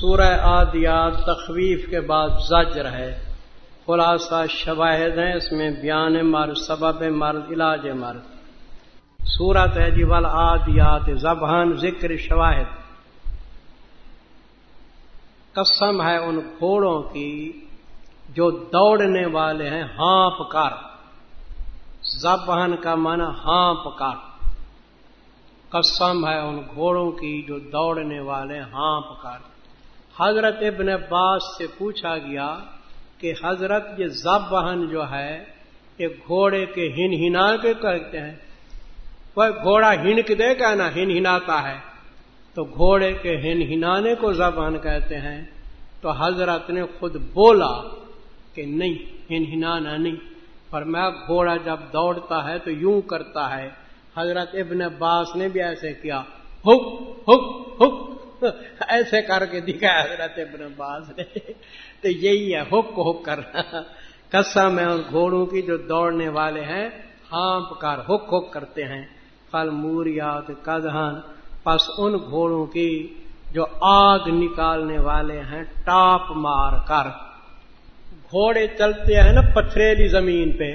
سورہ آدیات تخویف کے بعد زجر ہے۔ خلاصہ شواہد ہیں، اس میں بیان مرد سبب مرد علاج مرد سورت ہے جی ول آدیات زبان ذکر شواہد۔ قسم ہے ان گھوڑوں کی جو دوڑنے والے ہیں، ہانپ کر۔ زبان کا من ہانپ کر۔ قسم ہے ان گھوڑوں کی جو دوڑنے والے ہانپ کر۔ حضرت ابن عباس سے پوچھا گیا کہ حضرت یہ زبان جو ہے، یہ گھوڑے کے ہن ہنا کے کرتے ہیں۔ وہ گھوڑا ہنک دے کہنا نا ہن ہناتا ہے۔ تو گھوڑے کے ہن ہنانے کو زبان کہتے ہیں۔ تو حضرت نے خود بولا کہ نہیں، ہن ہنانا نہیں۔ پر میں گھوڑا جب دوڑتا ہے تو یوں کرتا ہے۔ حضرت ابن عباس نے بھی ایسے کیا، ہک ہک ہک۔ ایسے کر کے دکھا حضرت ابن عباس نے۔ تو یہی ہے ہک ہک کرنا قسم ہے ان گھوڑوں کی جو دوڑنے والے ہیں، ہانپ کر ہک ہک کرتے ہیں۔ پھل موریات کدہن پس ان گھوڑوں کی جو آگ نکالنے والے ہیں، ٹاپ مار کر۔ گھوڑے چلتے ہیں نا پتھریلی زمین پہ۔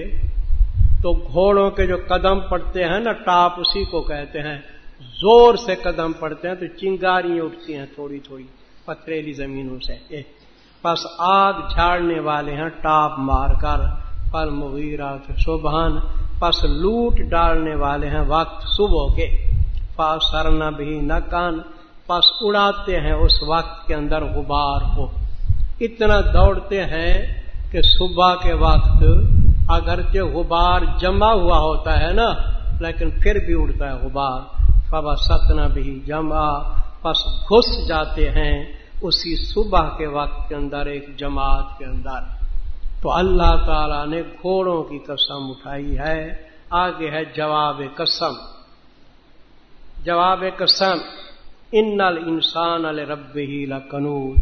تو گھوڑوں کے جو قدم پڑتے ہیں نا، ٹاپ اسی کو کہتے ہیں۔ زور سے قدم پڑتے ہیں تو چنگاری اٹھتی ہیں تھوڑی تھوڑی پتھریلی زمینوں سے۔ پس آگ جھاڑنے والے ہیں، ٹاپ مار کر۔ پل مغیرات سبحان پس لوٹ ڈالنے والے ہیں۔ وقت صبح کے، پاس سرنا بھی نہ کان۔ پس اڑاتے ہیں اس وقت کے اندر غبار کو۔ اتنا دوڑتے ہیں کہ صبح کے وقت اگرچہ غبار جمع ہوا ہوتا ہے نا، لیکن پھر بھی اڑتا ہے غبار۔ فبا ستنا بھی جمع پس گھس جاتے ہیں اسی صبح کے وقت کے اندر، ایک جماعت کے اندر۔ تو اللہ تعالی نے گھوڑوں کی قسم اٹھائی ہے۔ آگے ہے جواب قسم۔ جواب قسم۔ ان انسان رب ہی لکنور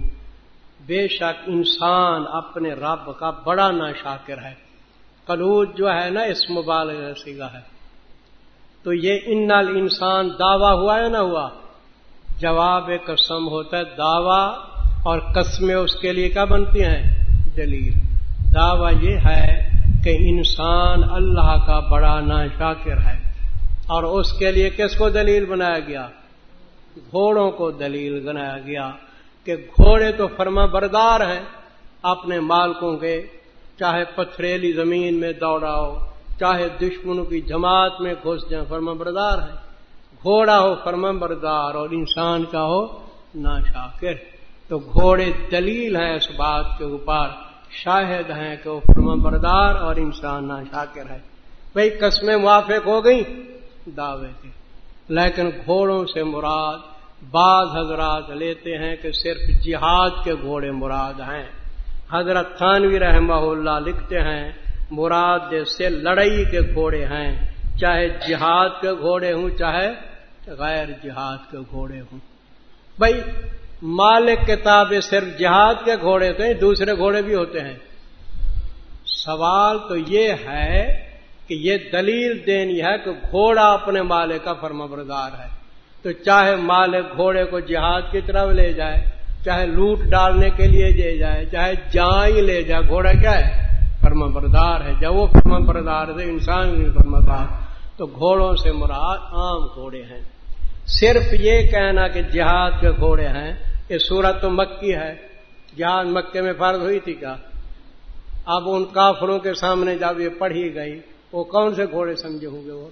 بے شک انسان اپنے رب کا بڑا نا شاکر ہے۔ قلوج جو ہے نا، اس مبالغ سیگا ہے۔ تو یہ ان انسان دعویٰ ہوا ہے نہ ہوا؟ جواب قسم ہوتا ہے، دعویٰ اور قسمیں اس کے لیے کیا بنتی ہیں؟ دلیل۔ دعویٰ یہ ہے کہ انسان اللہ کا بڑا نا شاکر ہے اور اس کے لیے کس کو دلیل بنایا گیا؟ گھوڑوں کو دلیل بنایا گیا کہ گھوڑے تو فرما بردار ہیں، اپنے مالکوں کے، چاہے پتھریلی زمین میں دوڑاؤ چاہے دشمنوں کی جماعت میں گھس جائیں فرما بردار ہیں۔ گھوڑا ہو فرما بردار اور انسان کا ہو نا شاکر تو گھوڑے دلیل ہیں اس بات کے اوپر، شاہد ہیں کہ وہ فرما بردار اور انسان نا شاکر ہے بھائی قسمیں موافق ہو گئی دعوے کے۔ لیکن گھوڑوں سے مراد بعض حضرات لیتے ہیں کہ صرف جہاد کے گھوڑے مراد ہیں۔ حضرت خانوی رحمہ اللہ لکھتے ہیں مراد سے لڑائی کے گھوڑے ہیں۔ چاہے جہاد کے گھوڑے ہوں، چاہے غیر جہاد کے گھوڑے ہوں۔ بھائی، مالک کتاب صرف جہاد کے گھوڑے تھے دوسرے گھوڑے بھی ہوتے ہیں۔ سوال تو یہ ہے کہ یہ دلیل دینی ہے کہ گھوڑا اپنے مالک کا فرما بردار ہے۔ تو چاہے مالک گھوڑے کو جہاد کی طرف لے جائے، چاہے لوٹ ڈالنے کے لیے لے جائے، چاہے جہاں ہی لے جائے، گھوڑا کیا ہے؟ فرما بردار ہے۔ جب وہ فرما بردار تھے انسان بھی فرما بردار تو گھوڑوں سے مراد عام گھوڑے ہیں۔ صرف یہ کہنا کہ جہاد کے گھوڑے ہیں، یہ سورت تو مکی ہے۔ جہاد مکے میں فرض ہوئی تھی کیا؟ اب ان کافروں کے سامنے جب یہ پڑھی گئی، وہ کون سے گھوڑے سمجھے ہوں گے وہ؟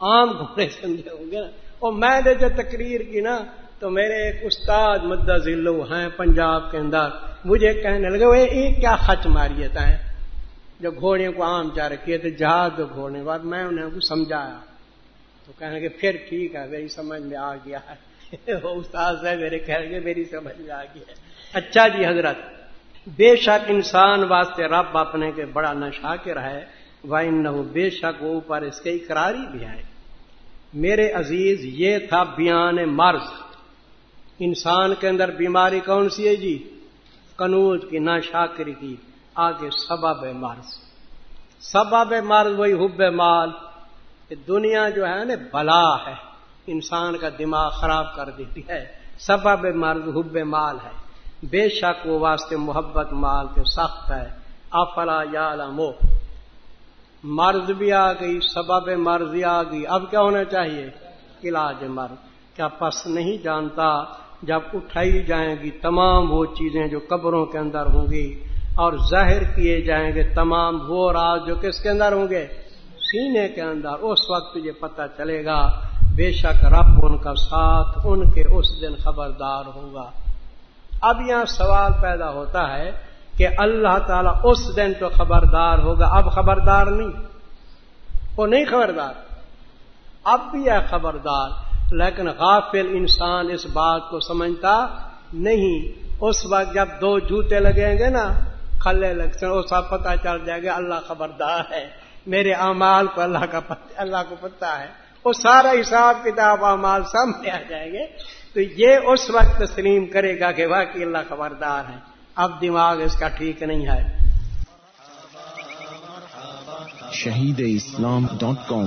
عام گھوڑے سمجھے ہوں گے نا۔ اور میں نے جو تقریر کی نا، تو میرے ایک استاد مدہ ذلو ہیں پنجاب کے اندر۔ مجھے کہنے لگے، وہ ایک کیا خچ ماریتا ہے جو گھوڑے کو عام چار کیے تھے جہاز گھوڑے بعد میں انہیں کو سمجھایا۔ تو کہنے لگے، پھر ٹھیک ہے، میری سمجھ میں آ گیا ہے۔ وہ استاد ہے میرے کہنے لگے، میری سمجھ میں آ گیا ہے۔ اچھا جی حضرت، بے شک انسان واسطے رب اپنے کے بڑا نشا کے رہے وائن نہ بے شک وہ اوپر اس کے اقراری بھی ہے میرے عزیز، یہ تھا بیان مرض۔ انسان کے اندر بیماری کون سی ہے جی؟ کنوج کی نا شاکری کی، آگے سبب مرض۔ سبب مرض وہی حب مال دنیا جو ہے نا بلا ہے۔ انسان کا دماغ خراب کر دیتی ہے۔ سبب مرد حب مال ہے۔ بے شک وہ واسطے محبت مال کے سخت ہے۔ افلا یا لمو مرض بھی آ گئی، سبب مرض آ گئی۔ اب کیا ہونا چاہیے؟ علاج مرض۔ کیا پس نہیں جانتا؟ جب اٹھائی جائیں گی تمام وہ چیزیں جو قبروں کے اندر ہوں گی اور ظاہر کیے جائیں گے تمام وہ راز جو کس کے اندر ہوں گے؟ سینے کے اندر۔ اس وقت یہ پتہ چلے گا، بے شک رب ان کا ساتھ ان کے اس دن خبردار ہوگا۔ اب یہاں سوال پیدا ہوتا ہے کہ اللہ تعالیٰ اس دن تو خبردار ہوگا، اب خبردار نہیں۔ وہ نہیں خبردار، اب بھی ہے خبردار۔ لیکن غافل انسان اس بات کو سمجھتا نہیں۔ اس وقت جب دو جوتے لگیں گے نا، کھلے لگتے ہیں اس وقت پتا چل جائے گا اللہ خبردار ہے۔ میرے اعمال کو اللہ کا پتہ اللہ کو پتہ ہے۔ وہ سارا حساب کتاب اعمال سامنے آ جائیں گے۔ تو یہ اس وقت تسلیم کرے گا کہ واقعی اللہ خبردار ہے۔ اب دماغ اس کا ٹھیک نہیں ہے۔ شہید اسلام ڈاٹ کام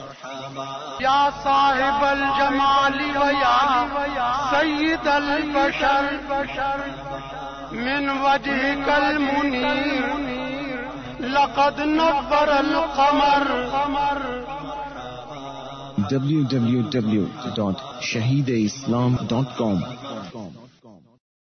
یا صاحب الجمال سید البشر من وجہ کل منیر لقد نبر القمر. www.shahideislam.com